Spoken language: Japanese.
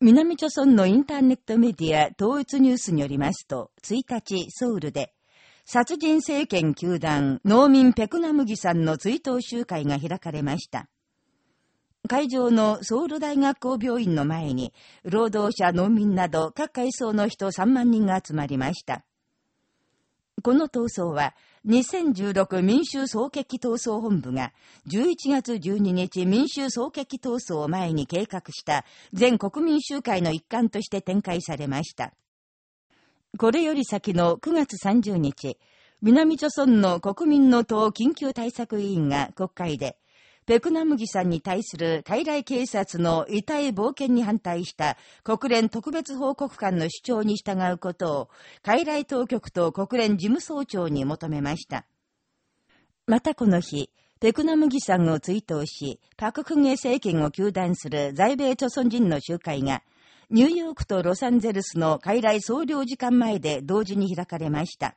南朝村のインターネットメディア統一ニュースによりますと、1日ソウルで、殺人政権球団農民ペクナムギさんの追悼集会が開かれました。会場のソウル大学校病院の前に、労働者、農民など各階層の人3万人が集まりました。この闘争は、2016民衆総決起闘争本部が11月12日民衆総決起闘争を前に計画した全国民集会の一環として展開されました。これより先の9月30日、南朝村の国民の党緊急対策委員が国会で、ペクナムギさんに対する海来警察の遺体冒険に反対した国連特別報告官の主張に従うことを海来当局と国連事務総長に求めました。またこの日、ペクナムギさんを追悼し、パククゲ政権を求断する在米朝鮮人の集会が、ニューヨークとロサンゼルスの海来総領事館前で同時に開かれました。